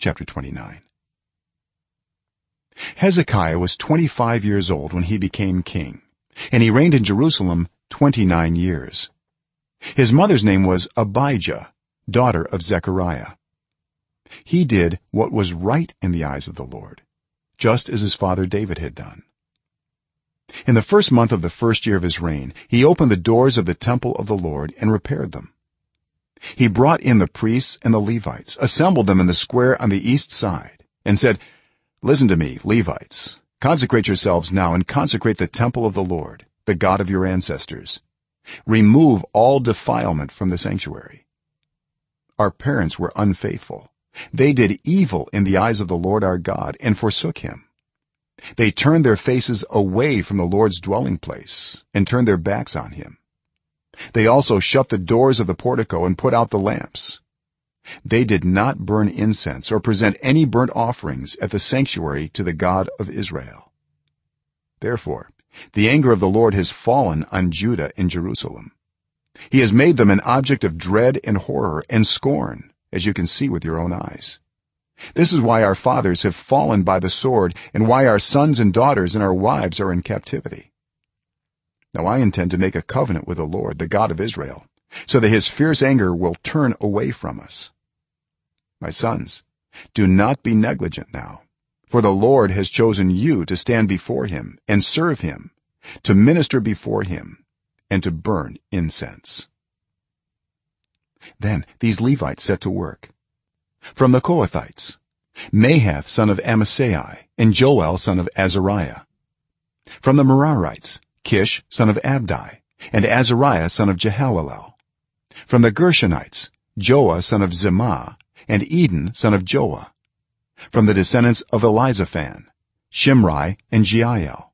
chapter 29 hezekiah was 25 years old when he became king and he reigned in jerusalem 29 years. His mother's name was abijah daughter of zechariah. He did what was right in the eyes of the lord just as his father david had done. In the first month of the first year of his reign he opened the doors of the temple of the lord and repaired them he brought in the priests and the levites assembled them in the square on the east side and said listen to me levites. Consecrate yourselves now and consecrate the temple of the lord the god of your ancestors. Remove all defilement from the sanctuary. Our parents were unfaithful. They did evil in the eyes of the lord our god and forsook him. They turned their faces away from the lord's dwelling place and turned their backs on him they also shut the doors of the portico and put out the lamps. They did not burn incense or present any burnt offerings at the sanctuary to the god of israel. Therefore the anger of the lord has fallen on judah and jerusalem. He has made them an object of dread and horror and scorn as you can see with your own eyes. This is why our fathers have fallen by the sword and why our sons and daughters and our wives are in captivity now i intend to make a covenant with the lord the god of israel so that his fierce anger will turn away from us. My sons do not be negligent now for the lord has chosen you to stand before him and serve him to minister before him and to burn incense. Then these levites set to work. From the kohathites mahath son of amasai and joel son of azariah. From the merarites kish son of abdi and azariah son of jehallelel from the gershonites joah son of zimmah and eden son of joah. From the descendants of elizaphan shimri and jeiel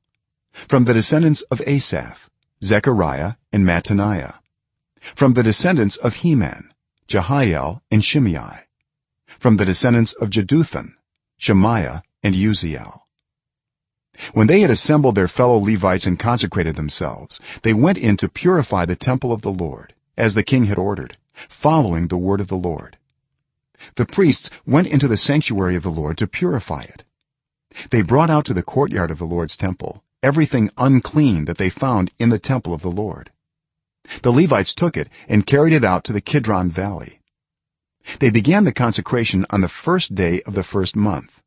from the descendants of asaph zechariah and mattaniah. From the descendants of heman jehiel and shimei. From the descendants of jeduthun shemaiah and uzziel when they had assembled their fellow levites and consecrated themselves they went in to purify the temple of the lord as the king had ordered following the word of the lord. The priests went into the sanctuary of the lord to purify it. They brought out to the courtyard of the lord's temple everything unclean that they found in the temple of the lord. The levites took it and carried it out to the kidron valley. They began the consecration on the first day of the first month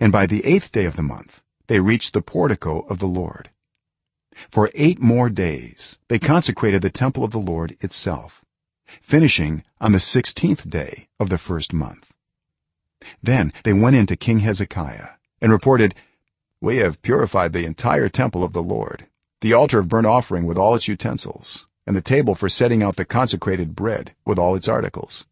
and by the 8th day of the month they reached the portico of the lord. For 8 more days they consecrated the temple of the lord itself finishing on the 16th day of the first month. Then they went into king hezekiah and reported we have purified the entire temple of the lord the altar of burnt offering with all its utensils and the table for setting out the consecrated bread with all its articles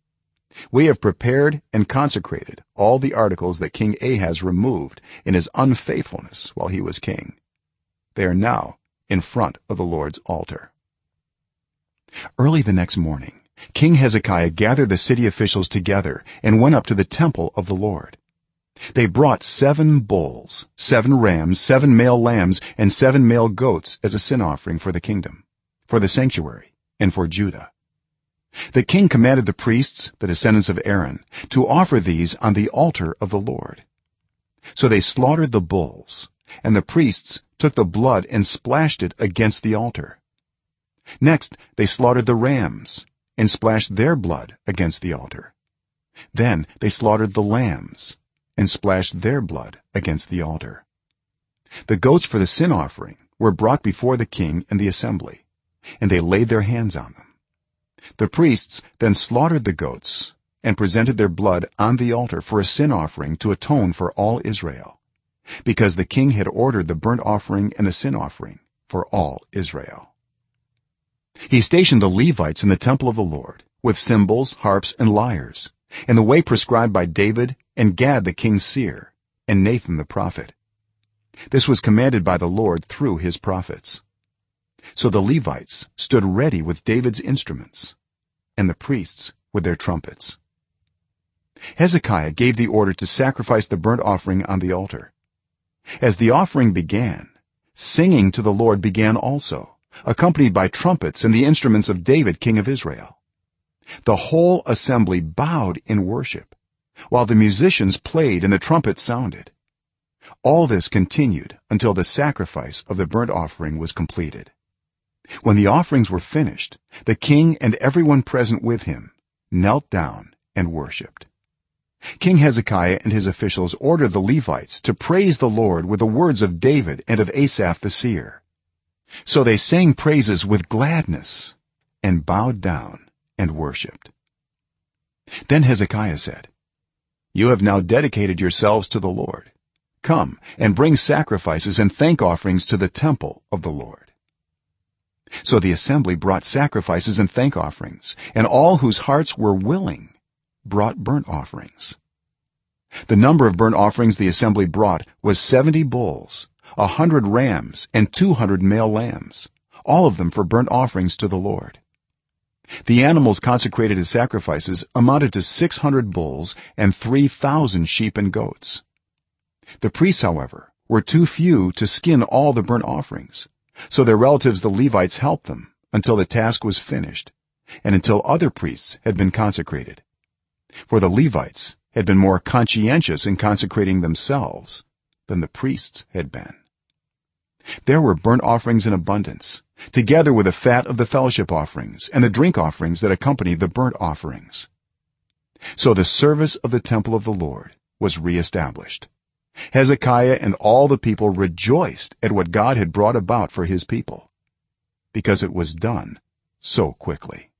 we have prepared and consecrated all the articles that king ahaz removed in his unfaithfulness while he was king. They are now in front of the lord's altar. Early the next morning king hezekiah gathered the city officials together and went up to the temple of the lord. They brought 7 bulls 7 rams 7 male lambs and 7 male goats as a sin offering for the kingdom for the sanctuary and for judah the king commanded the priests the descendants of aaron to offer these on the altar of the lord. So they slaughtered the bulls and the priests took the blood and splashed it against the altar. Next they slaughtered the rams and splashed their blood against the altar. Then they slaughtered the lambs and splashed their blood against the altar. The goats for the sin offering were brought before the king and the assembly and they laid their hands on them the priests then slaughtered the goats and presented their blood on the altar for a sin offering to atone for all israel because the king had ordered the burnt offering and the sin offering for all israel. He stationed the levites in the temple of the lord with cymbals harps and lyres in the way prescribed by david and gad the king's seer and nathan the prophet. This was commanded by the lord through his prophets. So the levites stood ready with david's instruments and the priests with their trumpets. Hezekiah gave the order to sacrifice the burnt offering on the altar. As the offering began singing to the lord began also accompanied by trumpets and the instruments of david king of israel. The whole assembly bowed in worship while the musicians played and the trumpets sounded. All this continued until the sacrifice of the burnt offering was completed when the offerings were finished the king and everyone present with him knelt down and worshipped king hezekiah and his officials ordered the levites to praise the lord with the words of david and of asaph the seer. So they sang praises with gladness and bowed down and worshipped then hezekiah said you have now dedicated yourselves to the lord. Come and bring sacrifices and thank offerings to the temple of the lord so the assembly brought sacrifices and thank offerings and all whose hearts were willing brought burnt offerings. The number of burnt offerings the assembly brought was 70 bulls a 100 rams and 200 male lambs all of them for burnt offerings to the lord. The animals consecrated as sacrifices amounted to 600 bulls and 3000 sheep and goats. The priests however were too few to skin all the burnt offerings so their relatives the levites helped them until the task was finished and until other priests had been consecrated. For the levites had been more conscientious in consecrating themselves than the priests had been. There were burnt offerings in abundance together with the fat of the fellowship offerings and the drink offerings that accompanied the burnt offerings. So the service of the temple of the lord was re-established hezekiah and all the people rejoiced at what god had brought about for his people because it was done so quickly